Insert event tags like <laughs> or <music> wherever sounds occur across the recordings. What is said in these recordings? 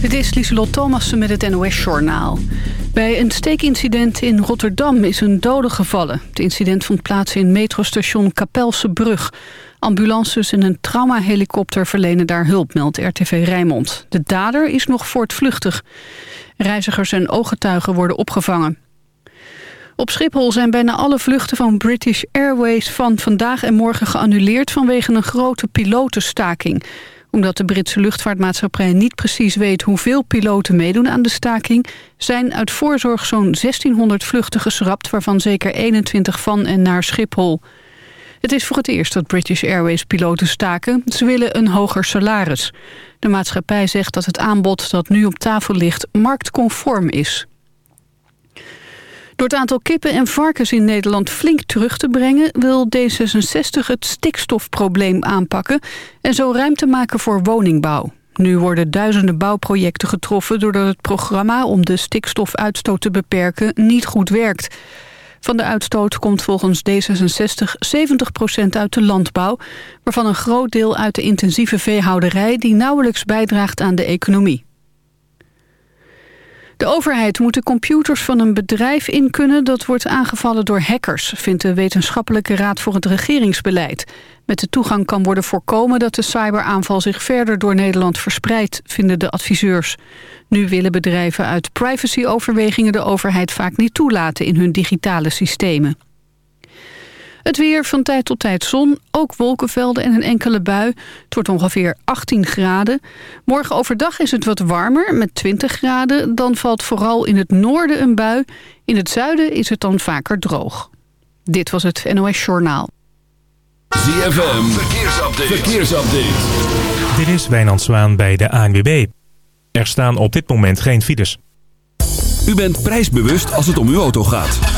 Dit is Lieselot Thomassen met het NOS-journaal. Bij een steekincident in Rotterdam is een dode gevallen. Het incident vond plaats in metrostation Kapelse Brug. Ambulances en een traumahelikopter verlenen daar hulp, meldt RTV Rijnmond. De dader is nog voortvluchtig. Reizigers en ooggetuigen worden opgevangen. Op Schiphol zijn bijna alle vluchten van British Airways van vandaag en morgen geannuleerd vanwege een grote pilotenstaking omdat de Britse luchtvaartmaatschappij niet precies weet hoeveel piloten meedoen aan de staking, zijn uit voorzorg zo'n 1600 vluchten geschrapt, waarvan zeker 21 van en naar Schiphol. Het is voor het eerst dat British Airways piloten staken. Ze willen een hoger salaris. De maatschappij zegt dat het aanbod dat nu op tafel ligt marktconform is. Door het aantal kippen en varkens in Nederland flink terug te brengen... wil D66 het stikstofprobleem aanpakken... en zo ruimte maken voor woningbouw. Nu worden duizenden bouwprojecten getroffen... doordat het programma om de stikstofuitstoot te beperken niet goed werkt. Van de uitstoot komt volgens D66 70% uit de landbouw... waarvan een groot deel uit de intensieve veehouderij... die nauwelijks bijdraagt aan de economie. De overheid moet de computers van een bedrijf in kunnen dat wordt aangevallen door hackers, vindt de Wetenschappelijke Raad voor het Regeringsbeleid. Met de toegang kan worden voorkomen dat de cyberaanval zich verder door Nederland verspreidt, vinden de adviseurs. Nu willen bedrijven uit privacyoverwegingen de overheid vaak niet toelaten in hun digitale systemen. Het weer van tijd tot tijd zon, ook wolkenvelden en een enkele bui. Het wordt ongeveer 18 graden. Morgen overdag is het wat warmer met 20 graden. Dan valt vooral in het noorden een bui. In het zuiden is het dan vaker droog. Dit was het NOS Journaal. ZFM, verkeersupdate. verkeersupdate. Dit is Wijnand Zwaan bij de ANWB. Er staan op dit moment geen files. U bent prijsbewust als het om uw auto gaat.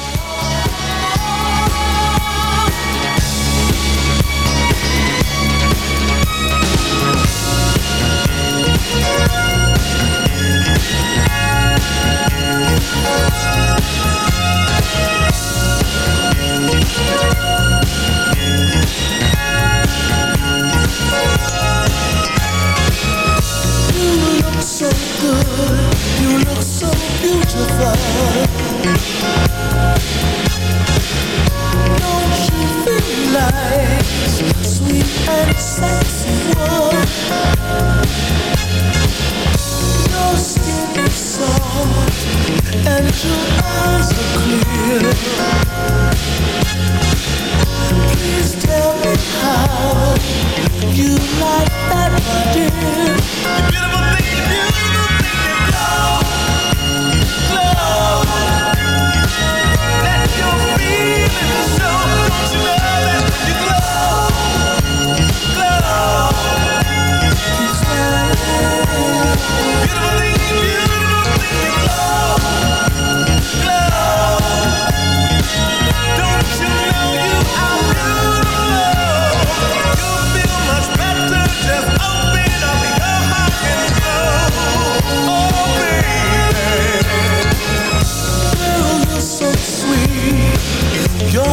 You like that, my dear.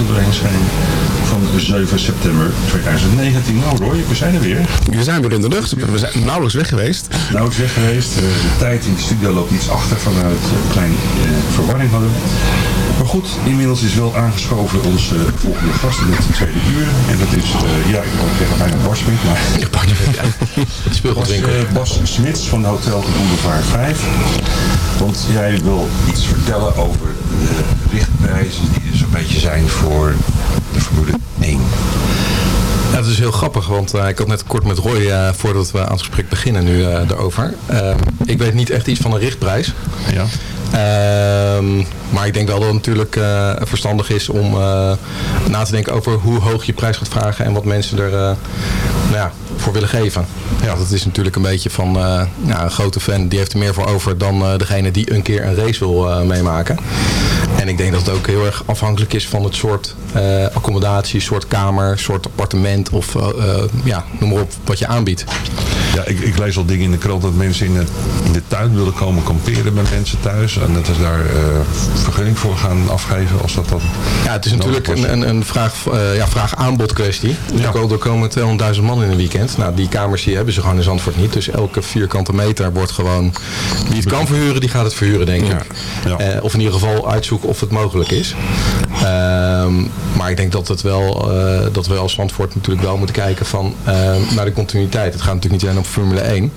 er doorheen schijnen van 7 september 2019. Nou Roy, we zijn er weer. We zijn weer in de lucht. We zijn nauwelijks weg geweest. Het is weg geweest. Eh, De tijd in de studio loopt iets achter vanuit een kleine eh, verwarring hadden. Goed, inmiddels is wel aangeschoven onze volgende gast in het tweede uur. En dat is, eh, ja, ik wou zeggen bijna Bas Smit, maar... Bas, Speelgoedwinkel. eh, Bas Smits van Hotel de Boulevard 5. Want jij wil iets vertellen over de richtprijzen die er zo'n beetje zijn voor de Formule 1. Ja, het is heel grappig, want eh, ik had net kort met Roy, eh, voordat we aan het gesprek beginnen, nu eh erover. Eh, ik weet niet echt iets van een richtprijs. Ja. Ehm, maar ik denk wel dat het natuurlijk eh, verstandig is om eh, na te denken over hoe hoog je prijs gaat vragen en wat mensen er eh, ja, voor willen geven. Ja, dat is natuurlijk een beetje van eh, ja, een grote fan die heeft er meer voor over dan eh, degene die een keer een race wil eh, meemaken. En ik denk dat het ook heel erg afhankelijk is van het soort eh, accommodatie, soort kamer, soort appartement of ja, noem maar op wat je aanbiedt. Ja, ik, ik lees al dingen in de krant dat mensen in, het, in de tuin willen komen kamperen bij mensen thuis. En dat ze daar eh, vergunning voor gaan afgeven als dat dan... Ja, het is natuurlijk een, een, een vraag, eh, ja, vraag-aanbod kwestie. Ja. Er komen 200.000 man in een weekend. Nou, die kamers die hebben ze gewoon in Zandvoort niet. Dus elke vierkante meter wordt gewoon... Wie het kan verhuren, die gaat het verhuren, denk ik. Ja. Eh, of in ieder geval uitzoeken of het mogelijk is. Ehm, maar ik denk dat, het wel, eh, dat we als Zandvoort natuurlijk wel moeten kijken van, ehm, naar de continuïteit. Het gaat natuurlijk niet alleen om Formule 1.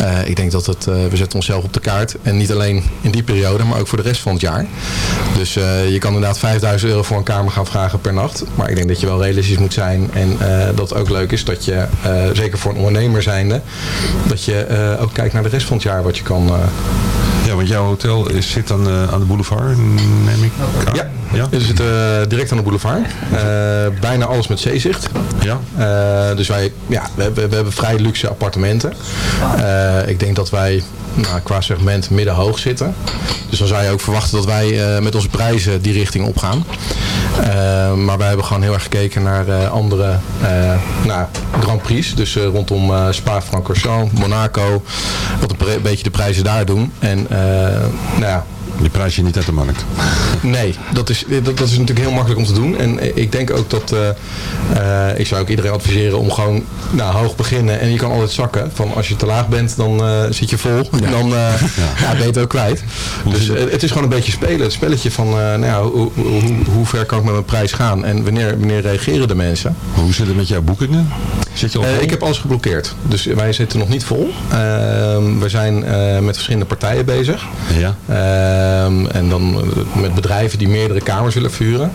Eh, ik denk dat het, eh, we zetten onszelf op de kaart. En niet alleen in die periode, maar ook voor de rest van het jaar. Dus je kan inderdaad 5000 euro voor een kamer gaan vragen per nacht. Maar ik denk dat je wel realistisch moet zijn. En dat het ook leuk is dat je, zeker voor een ondernemer zijnde, dat je ook kijkt naar de rest van het jaar wat je kan... want jouw hotel is, zit dan eh, aan de boulevard, neem ik aan. Ja, Ja? we zitten eh, direct aan de boulevard. Eh, bijna alles met zeezicht. Ja? Dus wij, ja, we, hebben- we hebben vrij luxe appartementen. Ik denk dat wij nou, qua segment middenhoog zitten. Dus dan zou je ook verwachten dat wij met onze prijzen die richting opgaan. Eh, maar wij hebben gewoon heel erg gekeken naar eh, andere eh, nou, Grand Prix. Dus rondom Spa-Francorchamps, Monaco. Wat een beetje de prijzen daar doen. En nou ja, Die prijs je niet uit de markt. Nee, dat is, dat, dat is natuurlijk heel makkelijk om te doen. En ik denk ook dat, eh, eh, ik zou ook iedereen adviseren om gewoon nou, hoog beginnen. En je kan altijd zakken. Van als je te laag bent, dan eh, zit je vol. En dan eh, <laughs> ja. ben je het ook kwijt. Dus eh, het is gewoon een beetje spelen. Het spelletje van, nou ja, hoe, hoe, hoe ver kan ik met mijn prijs gaan? En wanneer, wanneer reageren de mensen? Hoe zit het met jouw boekingen? Zit je al Eh, ik heb alles geblokkeerd. Dus wij zitten nog niet vol. Ehm, we zijn eh, met verschillende partijen bezig. Ja. Ehm, en dan eh, met bedrijven die meerdere kamers willen verhuren.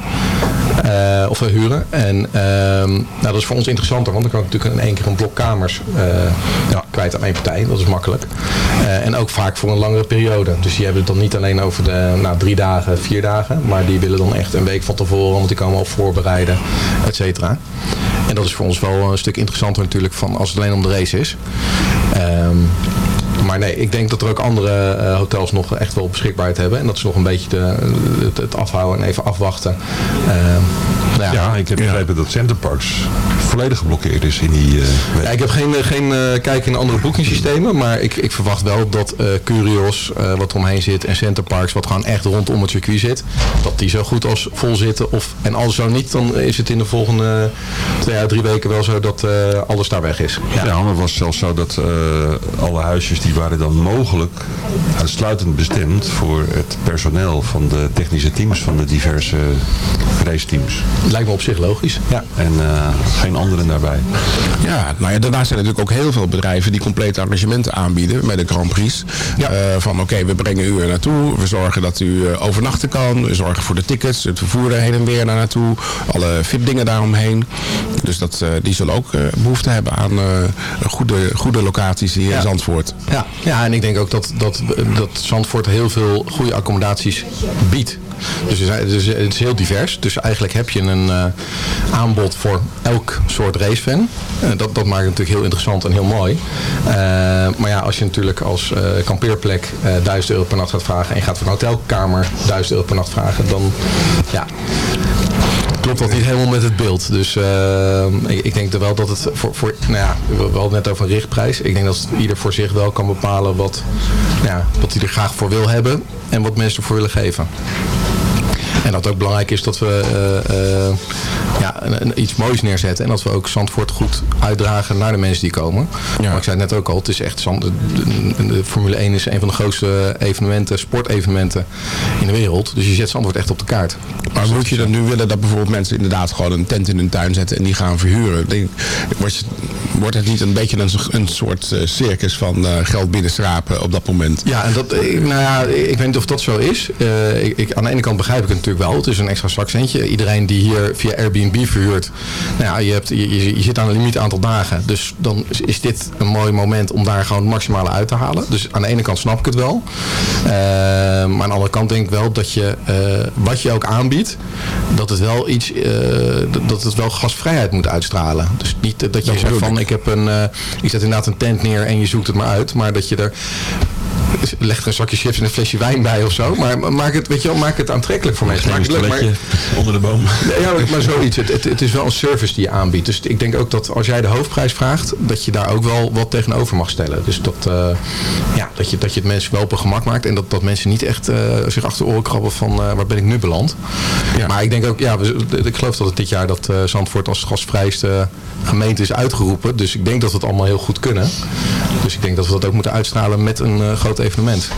Of huren. En ehm, nou, dat is voor ons interessanter, want dan kan ik natuurlijk in één keer een blok kamers Ja. kwijt aan één partij. Dat is makkelijk. En ook vaak voor een langere periode. Dus die hebben het dan niet alleen over de nou, drie dagen, vier dagen. Maar die willen dan echt een week van tevoren, want die komen al voorbereiden, et cetera. En dat is voor ons wel een stuk interessanter natuurlijk van als het alleen om de race is. Ehm, Maar nee, ik denk dat er ook andere eh, hotels nog echt wel beschikbaarheid hebben. En dat is nog een beetje de, het, het afhouden en even afwachten. Eh, nou ja. Ja, ik heb begrepen dat Centerparks volledig geblokkeerd is in die eh. Ja, ik heb geen, eh, geen eh, kijk in andere boekingssystemen, maar ik, ik verwacht wel dat eh, Curios, eh, wat omheen zit, en Centerparks, wat gewoon echt rondom het circuit zit, dat die zo goed als vol zitten. Of, en als zo niet, dan is het in de volgende twee à drie weken wel zo dat eh, alles daar weg is. Ja, maar het was zelfs zo dat eh, alle huisjes die waren dan mogelijk uitsluitend bestemd voor het personeel van de technische teams van de diverse raceteams. Lijkt me op zich logisch. Ja. En eh, geen anderen daarbij. Ja, nou ja, daarnaast zijn er natuurlijk ook heel veel bedrijven die complete arrangementen aanbieden met de Grand Prix. Ja. Eh, van oké, we brengen u er naartoe, we zorgen dat u eh, overnachten kan, we zorgen voor de tickets, het vervoer er heen en weer naar naartoe, alle VIP-dingen daaromheen. Dus dat, eh, die zullen ook eh, behoefte hebben aan eh, goede, goede locaties hier Ja. in Zandvoort. Ja, ja, en ik denk ook dat, dat, dat Zandvoort heel veel goede accommodaties biedt. Dus, zijn- dus het is heel divers. Dus eigenlijk heb je een aanbod voor elk soort racefan. Dat, dat maakt het natuurlijk heel interessant en heel mooi. Maar ja, als je natuurlijk als kampeerplek eh 1000 euro per nacht gaat vragen... en je gaat voor een hotelkamer 1000 euro per nacht vragen... dan ja, klopt dat niet helemaal met het beeld. Dus eh, ik, denk er wel dat het voor, voor nou ja, we hadden net over een richtprijs. Ik denk dat ieder voor zich wel kan bepalen wat, ja, wat hij er graag voor wil hebben en wat mensen ervoor willen geven. En dat ook belangrijk is dat we eh, eh, ja, een, iets moois neerzetten. En dat we ook Zandvoort goed uitdragen naar de mensen die komen. Maar ik zei het net ook al, het is echt Zand, de, de- de Formule 1 is een van de grootste evenementen, sportevenementen in de wereld. Dus je zet Zandvoort echt op de kaart. Maar moet je dan nu willen dat bijvoorbeeld mensen inderdaad gewoon een tent in hun tuin zetten en die gaan verhuren? Denk, wordt, wordt het niet een beetje een, een soort eh, circus van eh, geld binnenschrapen op dat moment? Ja, en dat, nou ja, ik weet niet of dat zo is. Eh, ik, ik, aan de ene kant begrijp ik het natuurlijk wel. Het is een extra zakcentje. Iedereen die hier via Airbnb verhuurt, nou ja, je, hebt, je, zit aan een limiet aantal dagen. Dus dan is, is dit een mooi moment om daar gewoon het maximale uit te halen. Dus aan de ene kant snap ik het wel. Eh, maar aan de andere kant denk ik wel dat je, eh, wat je ook aanbiedt, dat het wel iets, eh, dat- het wel gasvrijheid moet uitstralen. Dus niet dat je zegt van ik. ik heb een, eh, ik zet inderdaad een tent neer en je zoekt het maar uit. Maar dat je er leg er een zakje chips en een flesje wijn bij of zo. Maar maak het, weet je wel, maak het aantrekkelijk voor mensen. Maak het leuk, maar, onder de boom. ja, maar- zoiets. Het, het, het is wel een service die je aanbiedt. Dus ik denk ook dat als jij de hoofdprijs vraagt, dat je daar ook wel wat tegenover mag stellen. Dus dat, eh, ja, dat, je, dat je het mensen wel op een gemak maakt. En dat, dat mensen niet echt eh, zich achter de oren krabben van eh, waar ben ik nu beland. Maar ik denk ook, ja, ik geloof dat het dit jaar dat Zandvoort als gasvrijste gemeente is uitgeroepen. Dus ik denk dat we het allemaal heel goed kunnen. Dus ik denk dat we dat ook moeten uitstralen met een groot evenement.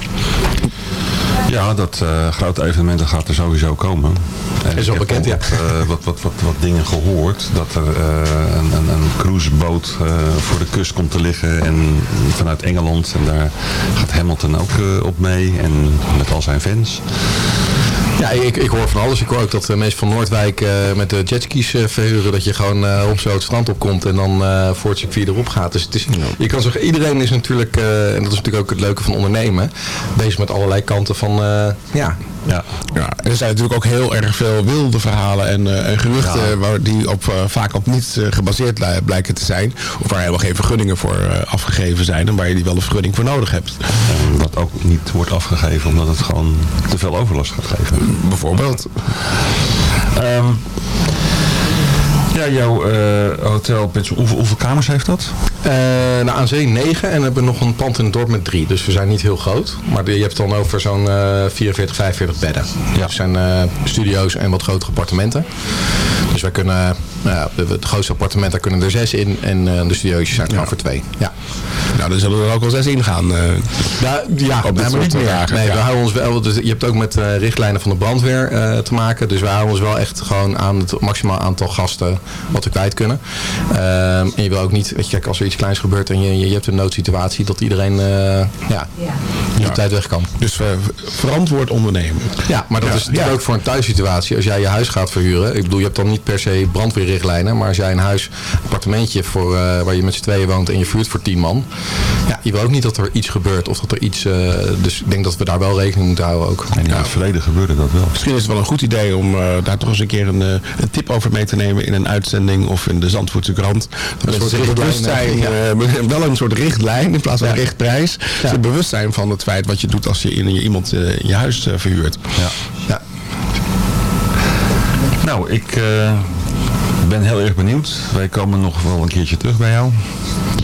Ja, dat eh, grote evenement dat gaat er sowieso komen. En Is al bekend, ja. Wat, eh, wat, wat, wat, wat dingen gehoord. Dat er eh, een, een, een cruiseboot eh, voor de kust komt te liggen. En vanuit Engeland. En daar gaat Hamilton ook eh, op mee. En met al zijn fans. Ja, ik, ik hoor van alles. Ik hoor ook dat eh, mensen van Noordwijk eh, met de jetskis eh, verhuren. Dat je gewoon eh, op zo het strand opkomt en dan eh, voor het circuit erop gaat. Dus het is, je kan zeggen, iedereen is natuurlijk, eh, en dat is natuurlijk ook het leuke van ondernemen, bezig met allerlei kanten van, eh, ja. Ja. Ja, er zijn natuurlijk ook heel erg veel wilde verhalen en, eh, en geruchten waar, die op, vaak op niets eh, gebaseerd li- blijken te zijn. Of waar helemaal geen vergunningen voor eh, afgegeven zijn en waar je die wel een vergunning voor nodig hebt. En wat ook niet wordt afgegeven omdat het gewoon te veel overlast gaat geven. Bijvoorbeeld. Ehm, ja, jouw eh, hotel, hoeveel, hoeveel kamers heeft dat? Eh nou, aan zee 9 en we hebben nog een pand in het dorp met 3. Dus we zijn niet heel groot. Maar je hebt dan over zo'n eh 44, 45 bedden. Ja. Het zijn eh, studio's en wat grotere appartementen. Dus wij kunnen, nou ja, het grootste appartement, daar kunnen er zes in. En de studio's zijn er voor twee. Ja. Nou, dan zullen er ook wel zes ingaan. eh Ja, ja Op maar niet meer. dagen, Nee, we houden ons wel, dus je hebt ook met richtlijnen van de brandweer te maken. Dus we houden ons wel echt gewoon aan het maximaal aantal gasten wat we kwijt kunnen. Ehm, en je wil ook niet, weet je, kijk, als er iets kleins gebeurt en je, je, hebt een noodsituatie, dat iedereen eh, ja, niet op tijd weg kan. Dus eh, verantwoord ondernemen. Ja, maar dat Ja, is natuurlijk ja. ook voor een thuissituatie. Als jij je huis gaat verhuren, ik bedoel, je hebt dan niet per se brandweer richtlijnen. Maar als jij een huis, appartementje voor, eh, waar je met z'n tweeën woont en je vuurt voor tien man. Ja, je wil ook niet dat er iets gebeurt of dat er iets... eh, dus ik denk dat we daar wel rekening moeten houden ook. En in het verleden gebeurde dat wel. Misschien is het wel een goed idee om eh, daar toch eens een keer een, eh, een tip over mee te nemen in een uitzending of in de Zandvoortse krant. Dat soort mensen zich richtlijn, bewust zijn, ja. eh, wel een soort richtlijn in plaats van een richtprijs. Ja. Ze bewust zijn van het feit wat je doet als je in, je iemand eh, in je huis eh, verhuurt. Ja. Ja. Nou, ik ben heel erg benieuwd. Wij komen nog wel een keertje terug bij jou.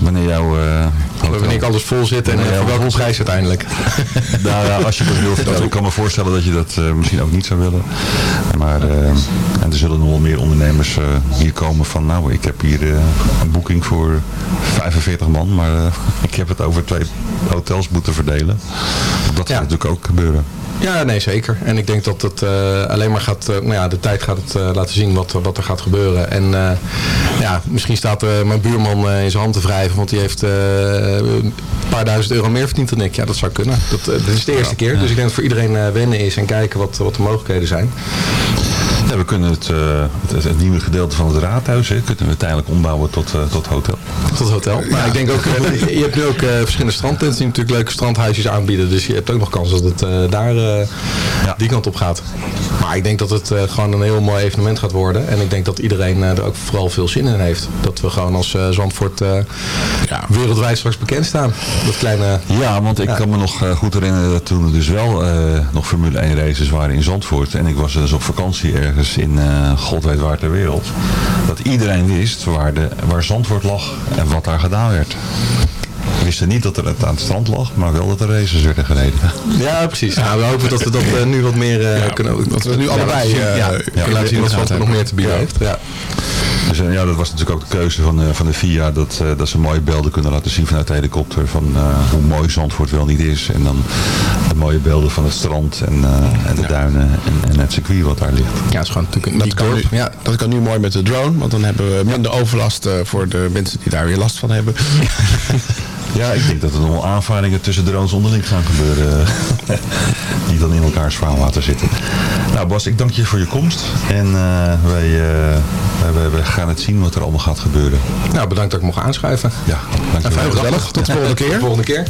Wanneer jouw eh hotel- Wanneer ik alles vol zit en eh, voor welke vol prijs uiteindelijk. <laughs> Nou ja, als je dat wil vertellen. Ik kan me voorstellen dat je dat eh, misschien ook niet zou willen. Maar eh, en er zullen nog wel meer ondernemers eh, hier komen van... Nou, ik heb hier eh, een boeking voor 45 man. Maar eh, <laughs> ik heb het over twee hotels moeten verdelen. Dat Ja. gaat natuurlijk ook gebeuren. Ja, nee, zeker. En ik denk dat het eh, alleen maar gaat, eh, nou ja, de tijd gaat het eh, laten zien wat, wat er gaat gebeuren. En ja, misschien staat mijn buurman in zijn hand te wrijven, want die heeft een paar duizend euro meer verdiend dan ik. Ja, dat zou kunnen. Dat, dit is de eerste keer. Dus ik denk dat voor iedereen wennen is en kijken wat, wat de mogelijkheden zijn. Ja, we kunnen het, eh, het, het nieuwe gedeelte van het raadhuis... Hè, kunnen we uiteindelijk ombouwen tot, eh, tot hotel. Tot hotel. Maar ik denk ook, <laughs> eh, je hebt nu ook verschillende strandtenten die natuurlijk leuke strandhuisjes aanbieden. Dus je hebt ook nog kans dat het daar die kant op gaat. Maar ik denk dat het gewoon een heel mooi evenement gaat worden. En ik denk dat iedereen er ook vooral veel zin in heeft. Dat we gewoon als Zandvoort eh, wereldwijd straks bekend staan. Dat kleine... Ja, want ik Ja. kan me nog goed herinneren dat toen er dus wel nog Formule 1 races waren in Zandvoort. En ik was dus op vakantie ergens in eh, god weet waar ter wereld. Dat iedereen wist waar, de, waar Zandvoort lag en wat daar gedaan werd. We wisten niet dat er het aan het strand lag, maar wel dat er races werden gereden. Ja, precies. Nou, we hopen dat we dat eh, nu wat meer eh, kunnen... dat we nu ja, allebei, laten zien. eh, ja, kunnen laten zien wat gaten nog meer te bieden Ja. heeft. Ja. Dus ja, dat was natuurlijk ook de keuze van, eh, van de FIA. Dat, eh, dat ze mooie beelden kunnen laten zien vanuit de helikopter. Van eh, hoe mooi Zandvoort wel niet is. En dan de mooie beelden van het strand en, eh, en de duinen en, en het circuit wat daar ligt. Ja, het is gewoon natuurlijk Dat kan, nu, ja, dat kan nu mooi met de drone, want dan hebben we minder overlast eh, voor de mensen die daar weer last van hebben. <laughs> Ja, ik denk dat er nog wel aanvaringen tussen drones onderling gaan gebeuren. <laughs> die dan in elkaars vaarwater zitten. Nou Bas, ik dank je voor je komst. En eh, wij, eh, wij, wij gaan het zien wat er allemaal gaat gebeuren. Nou, bedankt dat ik mocht aanschuiven. Ja, dank je En wel. fijn gezellig. Tot de volgende keer. Tot de volgende keer.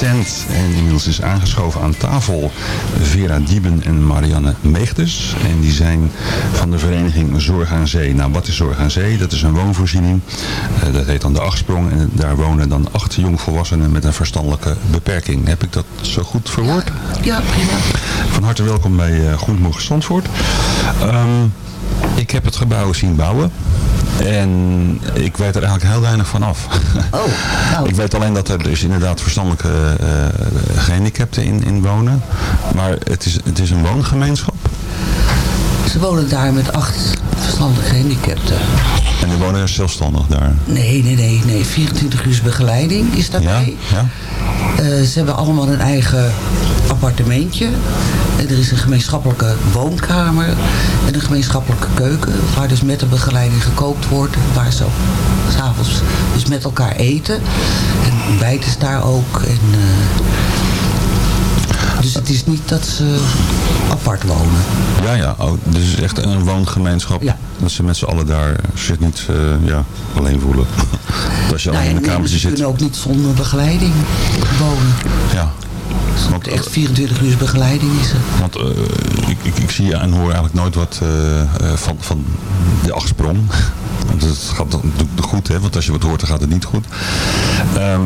Sand. En inmiddels is aangeschoven aan tafel Vera Dieben en Marianne Meegtes. En die zijn van de vereniging Zorg aan Zee. Nou, wat is Zorg aan Zee? Dat is een woonvoorziening. Eh, dat heet dan de Achtsprong. En daar wonen dan acht jongvolwassenen met een verstandelijke beperking. Heb ik dat zo goed verwoord? Ja, prima. Van harte welkom bij uh, Goedemorgen Zandvoort. Ehm, ik heb het gebouw zien bouwen. En ik weet er eigenlijk heel weinig van af. Oh, nou. <laughs> ik weet alleen dat er dus inderdaad verstandelijke eh, gehandicapten in, in wonen. Maar het is, het is een woongemeenschap. Ze wonen daar met acht verstandige gehandicapten. En die wonen zelfstandig daar. Nee, nee, nee, nee. 24 uur begeleiding is Ja? daarbij. ja? Eh, ze hebben allemaal een eigen appartementje. En er is een gemeenschappelijke woonkamer en een gemeenschappelijke keuken. Waar dus met de begeleiding gekookt wordt. Waar ze s'avonds dus met elkaar eten. En ontbijt is daar ook. En, eh, dus het is niet dat ze apart wonen. Ja, ja. Oh, dus het is echt een woongemeenschap. Ja. Dat ze met z'n allen daar zich niet eh, ja, alleen voelen. <laughs> Dat als je alleen in een nee, kamertje ze zit. kunnen ook niet zonder begeleiding wonen. Ja. Want echt 24 uur begeleiding is er. Want eh, ik, ik, ik zie en hoor eigenlijk nooit wat eh, eh, van, van de achtsprong. <laughs> Want het gaat dan natuurlijk goed, hè? want als je wat hoort, dan gaat het niet goed. Ehm,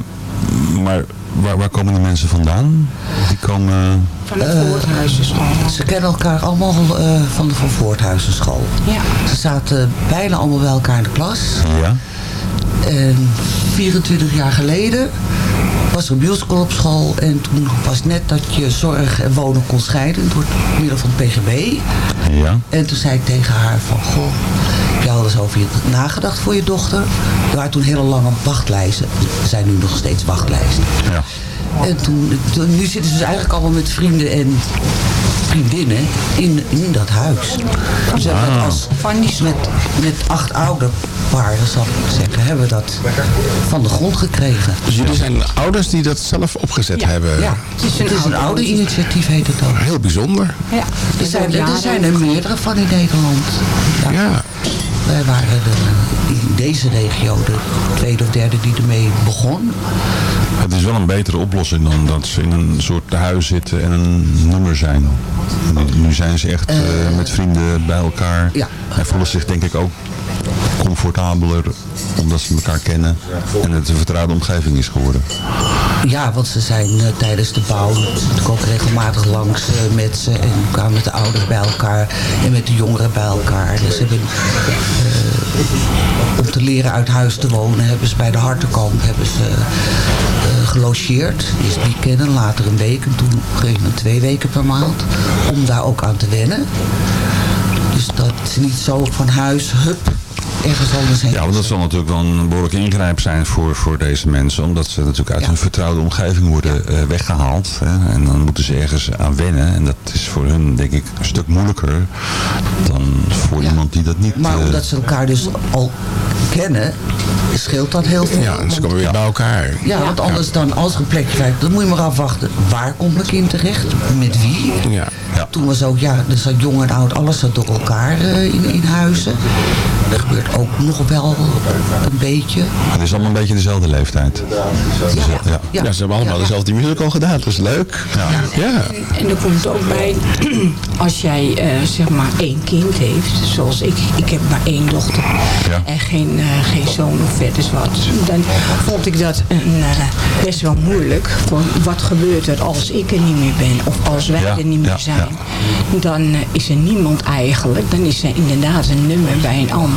maar waar, waar komen die mensen vandaan? Die komen... Van de Voorthuizenschool. Ze kennen elkaar allemaal eh, van de Van Voorthuizenschool. Ja. Ze zaten bijna allemaal bij elkaar in de klas. Ja. En 24 jaar geleden was er een musical op school. En toen was net dat je zorg en wonen kon scheiden door middel van het PGB. Ja. En toen zei ik tegen haar van, goh, heb je al eens over je nagedacht voor je dochter? Er waren toen hele lange wachtlijsten. Er zijn nu nog steeds wachtlijsten. Ja. En toen, toen- nu zitten ze dus eigenlijk allemaal met vrienden en vriendinnen in, in dat huis. Dat als, met, met acht ouderparen, zal ik zeggen, hebben we dat van de grond gekregen. Dus jullie zijn ouders die dat zelf opgezet hebben? Ja, het is een, oude initiatief heet het ook. Heel bijzonder. Ja, Er zijn, er zijn er meerdere van in Nederland. Ja. Wij waren de, in deze regio de tweede of derde die ermee begon. Het is wel een betere oplossing dan dat ze in een soort huis zitten en een nummer zijn. Nu, zijn ze echt eh, met vrienden bij elkaar. ja. En voelen zich denk ik ook comfortabeler omdat ze elkaar kennen. En het een vertrouwde omgeving is geworden. Ja, want ze zijn eh, tijdens de bouw ook regelmatig langs eh, met ze. En kwamen met de ouderen bij elkaar en met de jongeren bij elkaar. Dus hebben, eh, om te leren uit huis te wonen, hebben ze bij de Hartenkamp hebben ze, gelogeerd. Eerst weekenden, later een week en toen ging het twee weken per maand. Om daar ook aan te wennen. Dus dat ze niet zo van huis, hup, ergens anders heen. Ja, want dat zal natuurlijk wel een behoorlijke ingrijp zijn voor, voor deze mensen. Omdat ze natuurlijk uit hun vertrouwde omgeving worden eh, weggehaald. Hè, en dan moeten ze ergens aan wennen. En dat is voor hun denk ik een stuk moeilijker dan voor iemand die dat niet... Maar eh, omdat ze elkaar dus al kennen, scheelt dat heel veel. Ja, ze komen weer bij elkaar. Ja, want anders dan, als er een plekje vrij dan moet je maar afwachten. Waar komt mijn kind terecht? Met wie? Ja. Toen was ook, ja, er zat jong en oud, alles zat door elkaar eh, in, in huizen. Dat gebeurt ook nog wel een beetje. Het is allemaal een beetje dezelfde leeftijd. Dus, eh, ja. Ja. ze hebben allemaal dezelfde musical gedaan. Dat is leuk. Ja. Ja. En er komt ook bij, <clears throat> als jij eh, zeg maar één kind heeft, zoals ik, ik heb maar één dochter Ja. en geen, eh, geen zoon of verder wat, dan vond ik dat een, best wel moeilijk. Van wat gebeurt er als ik er niet meer ben of als wij Ja, er niet meer ja, zijn? Dan is er niemand eigenlijk, dan is er inderdaad een nummer bij een ander.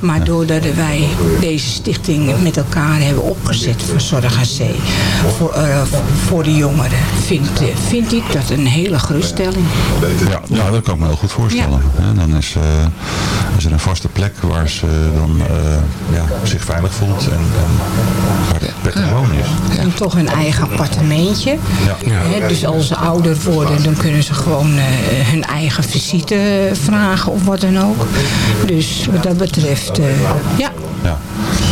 Maar doordat wij deze stichting met elkaar hebben opgezet voor Zorg Zee, voor, eh, voor de jongeren, vind, eh, vind ik dat een hele geruststelling. Ja, ja, dat kan ik me heel goed voorstellen. Dan is, is er een vaste plek waar ze dan ja, zich veilig voelt en, en waar het prettig wonen is. En toch een eigen appartementje. Hè, dus als ze ouder worden, dan kunnen ze gewoon hun eigen visite vragen of wat dan ook. Dus dat betreft, eh, ja. Ja.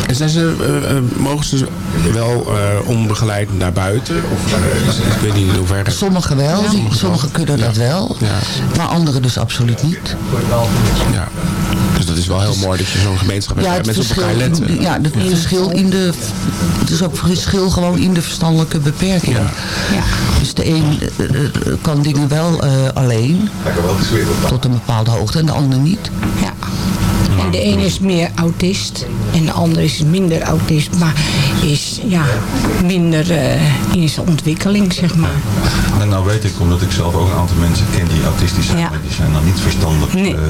En zijn ze, eh, eh, mogen ze wel eh, onbegeleid naar buiten? Of, eh, ik weet niet in hoeverre. Sommigen wel, sommigen kunnen dat wel. Ja. Maar anderen dus absoluut niet. Ja. Dus dat is wel heel mooi dat je zo'n gemeenschap hebt het mensen op verschil, elkaar letten. in- ja, het verschil in de... Het is ook verschil gewoon in de verstandelijke beperking. Dus de een kan dingen wel eh, alleen, tot een bepaalde hoogte, en de ander niet. Ja. De ene is meer autist en de andere is minder autist, maar is ja, minder eh, in zijn ontwikkeling, zeg maar. En nou weet ik, omdat ik zelf ook een aantal mensen ken die autistisch zijn, Ja. maar die zijn dan niet verstandelijk Nee. eh,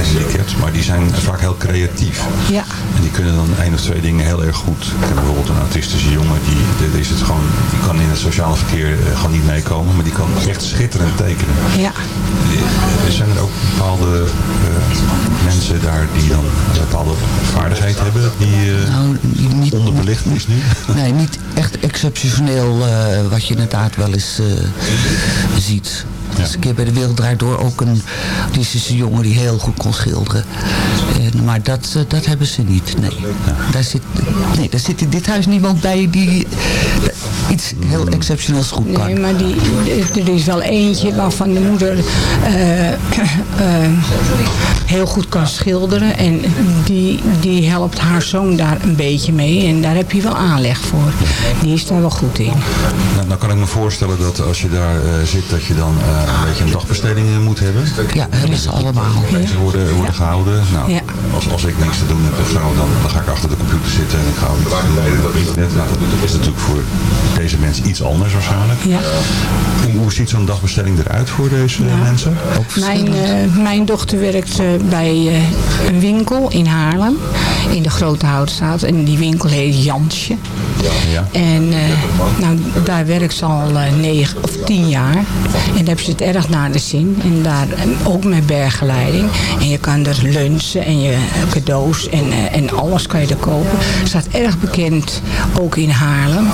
gehandicapt, maar die zijn vaak heel creatief. Ja. En die kunnen dan één of twee dingen heel erg goed. Ik heb bijvoorbeeld een autistische jongen, die, die, is het gewoon, die kan in het sociale verkeer eh, gewoon niet meekomen, maar die kan echt schitterend tekenen. Ja. Zijn er ook bepaalde mensen daar die dan een bepaalde vaardigheid hebben die eh, Nou, niet, onderbelicht is nu? <laughs> Nee, niet echt exceptioneel eh, wat je inderdaad wel eens eh, ziet. Dus ik heb bij de Wereld Draait Door ook een autistische jongen die heel goed kon schilderen. En, maar dat, eh, dat hebben ze niet, nee. Daar zit, nee. Daar zit in dit huis niemand bij die eh, iets heel exceptioneels goed kan. Nee, maar die, er is wel eentje waarvan de moeder eh, eh, heel goed kan schilderen. En die, die helpt haar zoon daar een beetje mee. En daar heb je wel aanleg voor. Die is daar wel goed in. Nou, dan kan ik me voorstellen dat als je daar eh, zit, dat je dan eh, een beetje een dagbesteding eh, moet hebben. Ja, hebben ze allemaal. Ze worden, worden gehouden. Nou, Ja. als, als ik niks te doen heb of zo, dan, dan ga ik achter de computer zitten en ik ga iets doen op internet. Nou, dat is natuurlijk voor deze mensen iets anders waarschijnlijk. Ja. Hoe, hoe ziet zo'n dagbesteding eruit voor deze eh, mensen? Mijn, eh, mijn dochter werkt eh, bij eh, een winkel in Haarlem. In de Grote Houtstraat. En die winkel heet Jansje. Ja. En eh, nou, daar werkt ze al eh, negen of tien jaar. En daar hebben ze het erg naar de zin. En daar eh, ook met berggeleiding. En je kan er lunchen en je cadeaus en, eh, en alles kan je er kopen. Staat erg bekend ook in Haarlem.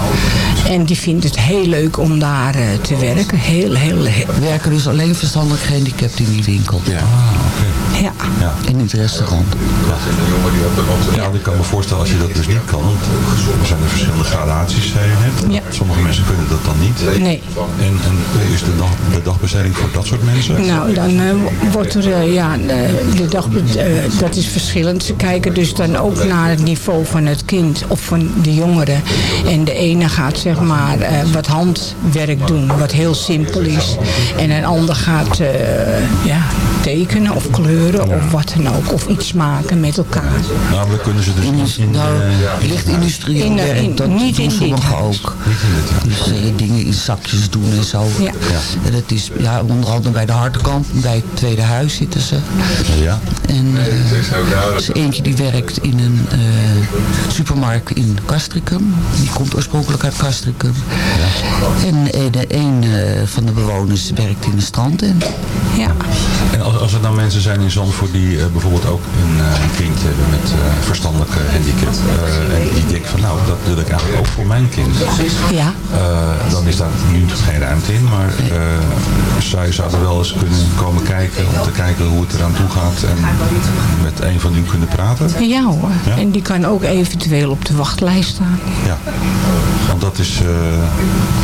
En die vindt het heel leuk om daar eh, te werken. Heel, heel, heel. Werken dus alleen verstandelijk gehandicapt in die winkel. Ja. Ja. Ja. En in het restaurant. Ja, ik kan me voorstellen als je dat dus niet kan. want Er zijn er verschillende gradaties, zei je net. Ja. Sommige mensen kunnen dat dan niet. Nee. En, en hoe is de, dag, de dagbesteding voor dat soort mensen? Nou, dan eh, wordt er, eh, ja, de, dag, eh, dat is verschillend. Ze kijken dus dan ook naar het niveau van het kind of van de jongeren. En de ene gaat maar eh, wat handwerk doen, wat heel simpel is. En een ander gaat eh, ja, tekenen of kleuren of wat dan ook. Of iets maken met elkaar. Nou, maar kunnen ze dus niet in... Nou, eh, licht industrieel In de- werk, in- dat niet doen in sommigen ook. Dus eh, dingen in zakjes doen en zo. Ja. En dat is ja, onder andere bij de Hartenkamp, bij het Tweede Huis zitten ze. ja. En is eentje die werkt in een eh, supermarkt in Castricum. Die komt oorspronkelijk uit Castricum. En eh, de een eh, van de bewoners werkt in de strandtent. Ja. En als, als er nou mensen zijn in Zandvoort die eh, bijvoorbeeld ook een, eh, een kind hebben met eh, verstandelijke handicap. en die denken van nou, dat wil ik eigenlijk ook voor mijn kind. Ja. Dan is daar nu geen ruimte in, maar eh zou je zou er wel eens kunnen komen kijken om te kijken hoe het eraan toe gaat en met een van u kunnen praten? Ja hoor. Ja? En die kan ook eventueel op de wachtlijst staan. Ja, want dat is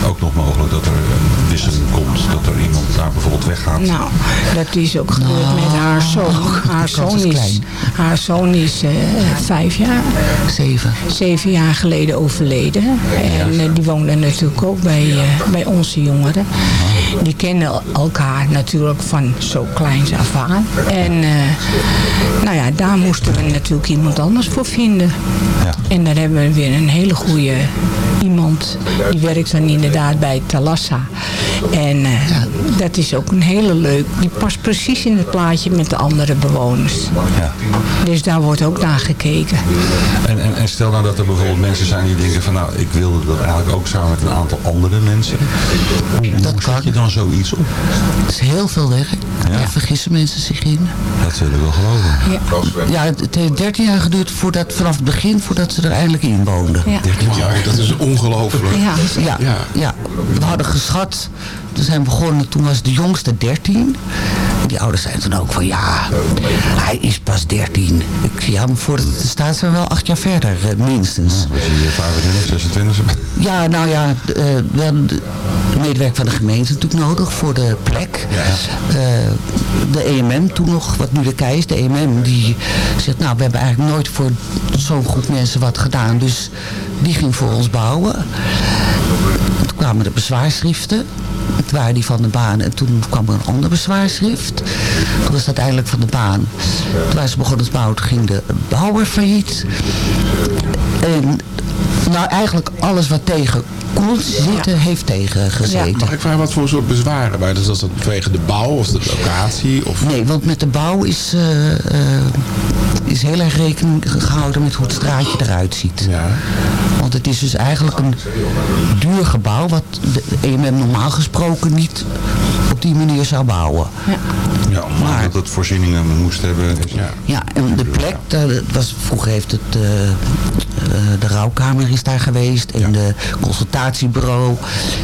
ook nog mogelijk dat er een wisseling komt, dat er iemand daar bijvoorbeeld weggaat. Nou, dat is ook gebeurd met haar zoon. Haar die kans zoon is haar zoon is eh, vijf jaar, Zeven. zeven jaar geleden overleden. En eh, die woonde natuurlijk ook bij, eh, bij onze jongeren. Die kennen elkaar natuurlijk van zo kleins af aan. En eh, nou ja, daar moesten we natuurlijk iemand anders voor vinden. En daar hebben we weer een hele goede iemand. Die werkt dan inderdaad bij Talassa. En eh, dat is ook een hele leuk. Die past precies in het plaatje met de andere bewoners. Ja. Dus daar wordt ook naar gekeken. En, en, en stel nou dat er bijvoorbeeld mensen zijn die denken van nou, ik wilde dat eigenlijk ook samen met een aantal andere mensen. Hoe, hoe zet je dan zoiets op? Het is heel veel werk. Daar vergissen mensen zich in. Dat wil ik wel geloven. Ja, het het heeft 13 jaar geduurd voordat, vanaf het begin voordat ze er eindelijk in woonden. Ja. 13 jaar, dat is ongelooflijk. Ja. Ja, Ja. ja. we hadden geschat, toen zijn we begonnen, toen was de jongste 13. En die ouders zeiden toen ook van ja, hij is pas 13. Ik ja, maar voordat het staat zijn we wel acht jaar verder, eh, minstens. Was je 25, 26? Ja, nou ja, eh, we hadden de de medewerker van de gemeente natuurlijk nodig voor de plek. Eh, de EMM toen nog, wat nu de KEI is, de EMM, die gezegd, nou, we hebben eigenlijk nooit voor zo'n groep mensen wat gedaan. Dus die ging voor ons bouwen. Toen kwamen de bezwaarschriften. Het waren die van de baan en toen kwam er een ander bezwaarschrift. Toen was het uiteindelijk van de baan. Toen ze begonnen te bouwen, ging de bouwer failliet. En nou, eigenlijk alles wat tegen kon zitten, heeft tegen gezeten. Mag ik vragen wat voor soort bezwaren? waren? Dus dat dat vanwege de bouw of de locatie? Of... Nee, want met de bouw is, eh, eh, is heel erg rekening gehouden met hoe het straatje eruit ziet. Want het is dus eigenlijk een duur gebouw wat de EMM normaal gesproken niet op die manier zou bouwen. Ja, maar dat het voorzieningen moest hebben. Is, ja. Ja, en de plek, daar, het was, vroeger heeft het, eh, eh, de rouwkamer is daar geweest en de consultatiebureau.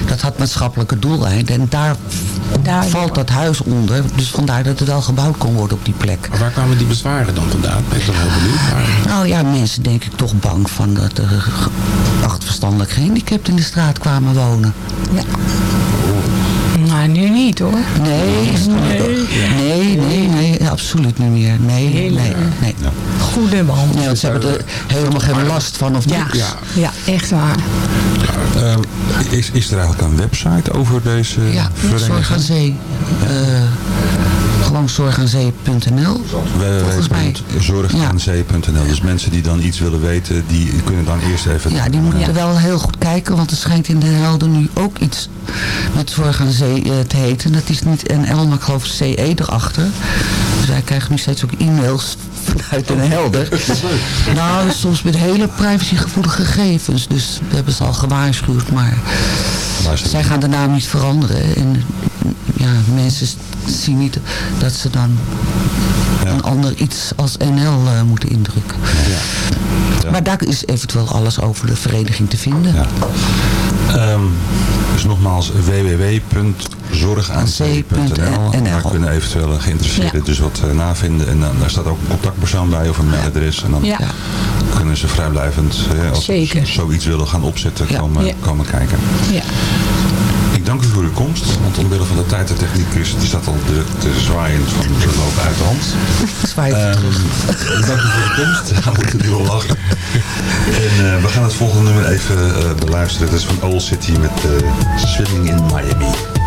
Dat had maatschappelijke doeleinden en daar, valt dat huis onder. Dus vandaar dat het wel gebouwd kon worden op die plek. Maar waar kwamen die bezwaren dan vandaan? Ben ik dan heel benieuwd. Maar... Nou ja, mensen denk ik toch bang van dat er acht verstandelijk gehandicapten in de straat kwamen wonen. Ja. Nu niet hoor. Nee, nee, nee, nee, absoluut niet meer. Nee, nee, nee. Goede man. Nee, want ze hebben er helemaal geen last van of Ja, niks. ja. echt waar. Ehm, is, is er eigenlijk een website over deze Ja, vereniging? Zorg aan Zee. eh zorgaanzee.nl. Www.zorgaanzee.nl Dus mensen die dan iets willen weten, die kunnen dan eerst even... Ja, die moeten wel heel goed kijken, want er schijnt in Den Helder nu ook iets met Zorg aan Zee eh, te heten. Dat is niet NL, maar ik geloof CE erachter. Dus wij krijgen nu steeds ook e-mails vanuit Den Helder. <laughs> nou, soms met hele privacygevoelige gegevens. Dus we hebben ze al gewaarschuwd, maar zij gaan de naam niet veranderen. En ja, mensen zien niet dat ze dan een ander iets als NL eh, moeten indrukken. Maar daar is eventueel alles over de vereniging te vinden. Ehm, dus nogmaals www.zorgaanzee.nl Daar kunnen eventueel geïnteresseerden dus wat eh, navinden. En dan, daar staat ook een contactpersoon bij of een mailadres. En dan Ja. kunnen ze vrijblijvend, eh, als ze zoiets willen gaan opzetten, komen, Ja. komen kijken. Ja. Dank u voor uw komst, want omwille van de tijd de techniek is, staat al druk te zwaaien van we lopen uit de hand. Zwaait Ehm, <laughs> dank u voor de komst. Dan moet u wel lachen. En eh, we gaan het volgende nummer even eh, beluisteren. Dat is van Old City met eh, Swimming in Miami.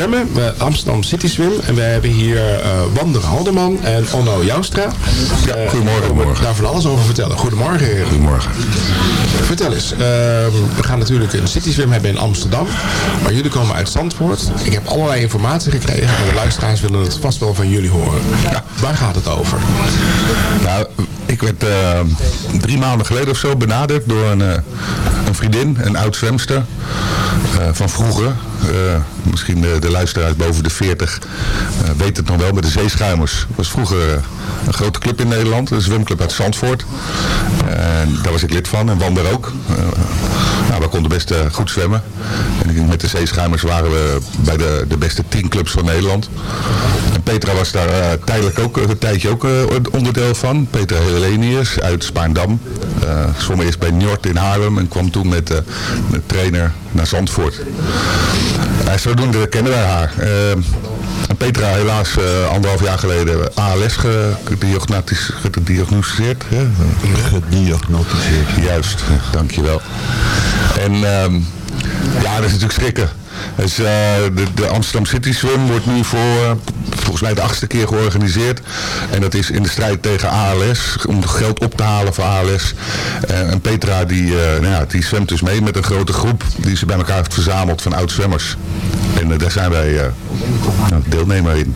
Zwemmen. We Amsterdam City Swim. En we hebben hier eh Wander Haldeman en Onno Joustra. Ja, goedemorgen. Daar van alles over vertellen. Goedemorgen. Goedemorgen. Vertel eens. eh, we gaan natuurlijk een City Swim hebben in Amsterdam. Maar jullie komen uit Zandvoort. Ik heb allerlei informatie gekregen. En de luisteraars willen het vast wel van jullie horen. Ja, waar gaat het over? Nou, ik werd eh, drie maanden geleden of zo benaderd door een, eh, een vriendin, een oud zwemster eh, van vroeger. Eh, misschien de, de luisteraars boven de 40 eh weten het nog wel met de Zeeschuimers. Was vroeger een grote club in Nederland, een zwemclub uit Zandvoort. Daar was ik lid van en Wander ook. Nou, we konden best goed zwemmen. En met de Zeeschuimers waren we bij de, de beste 10 clubs van Nederland. Petra was daar tijdelijk ook, een tijdje ook onderdeel van. Petra Helenius uit Spaarndam. Eh zwom eerst bij Njord in Haarlem en kwam toen met, eh, met trainer naar Zandvoort. En zodoende kennen wij haar. Eh, Petra helaas eh, anderhalf jaar geleden ALS ge- gediagnosticeerd. Gediagnosticeerd. Gediagnosticeerd. Juist, dankjewel. En ehm, ja, dat is natuurlijk schrikken. Dus, eh, de, de Amsterdam City Swim wordt nu voor eh, volgens mij de achtste keer georganiseerd. En dat is in de strijd tegen ALS, om geld op te halen voor ALS. Eh, en Petra die, eh, nou ja, die zwemt dus mee met een grote groep die ze bij elkaar heeft verzameld van oud-zwemmers. En eh, daar zijn wij nou, deelnemer in.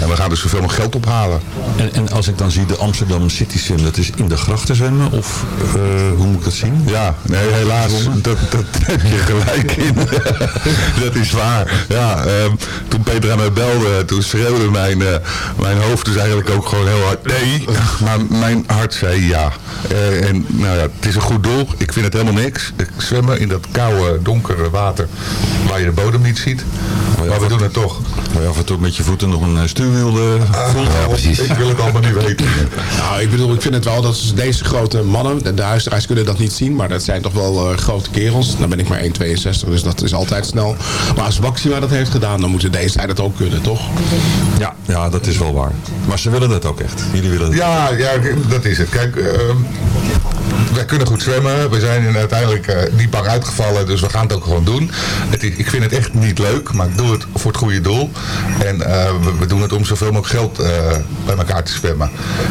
En we gaan dus zoveel mogelijk geld ophalen. En, en als ik dan zie de Amsterdam City Sim, dat is in de grachten zwemmen? Of eh, hoe moet ik dat zien? Ja, nee, helaas. Dat, dat heb je gelijk in. <laughs> dat is waar. Ja, ehm, toen Peter aan mij belde, toen schreeuwde mijn, eh, mijn hoofd dus eigenlijk ook gewoon heel hard nee. Maar mijn hart zei ja. Eh, en nou ja, het is een goed doel. Ik vind het helemaal niks. Ik zwemmen in dat koude, donkere water waar je de bodem niet ziet. Maar we doen het toch. Waar je af en toe met je voeten nog een eh, stuurwiel eh, voelt. Ja, precies. Ik wil het allemaal niet weten. Nou, ik bedoel, ik vind het wel dat deze grote mannen, de, de luisteraars kunnen dat niet zien, maar dat zijn toch wel eh, grote kerels. Dan ben ik maar 1,62, dus dat is altijd snel. Maar als Maxima dat heeft gedaan, dan moeten deze zij dat ook kunnen, toch? Ja, ja, dat is wel waar. Maar ze willen het ook echt. Jullie willen het. Ja, ja, dat is het. Kijk, ehm, wij kunnen goed zwemmen. We zijn uiteindelijk eh, niet bang uitgevallen, dus we gaan het ook gewoon doen. Het ik vind het echt niet leuk, maar ik doe het voor het goede doel. En eh, we, doen het om zoveel mogelijk geld eh, bij elkaar te zwemmen.